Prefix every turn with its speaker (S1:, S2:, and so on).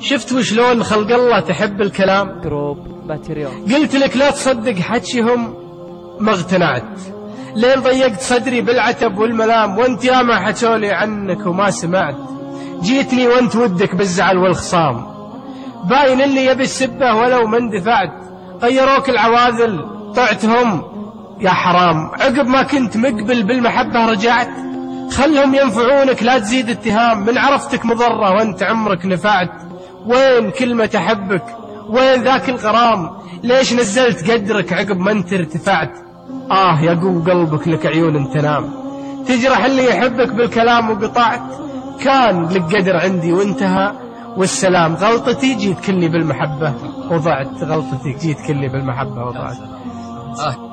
S1: شفت وشلون خلق الله تحب الكلام؟
S2: group material
S1: قلت لك لا تصدق حكيهم ما اقتنعت. لين ضيقت صدري بالعتب والملام وانت ياما حكولي عنك وما سمعت. جيتني وانت ودك بالزعل والخصام. باين اللي يبي السبة ولو ما اندفعت. غيروك العواذل طعتهم. يا حرام عقب ما كنت مقبل بالمحبة رجعت. خلهم ينفعونك لا تزيد اتهام. من عرفتك مضرة وانت عمرك نفعت. وين كلمة أحبك؟ وين ذاك الغرام؟ ليش نزلت قدرك عقب ما انت ارتفعت؟ آه يا قو قلبك لك عيون تنام. تجرح اللي يحبك بالكلام وقطعت. كان لك قدر عندي وانتهى. والسلام غلطتي جيت كلي بالمحبة وضعت. غلطتي جيت كلي بالمحبة وضعت.
S3: آه.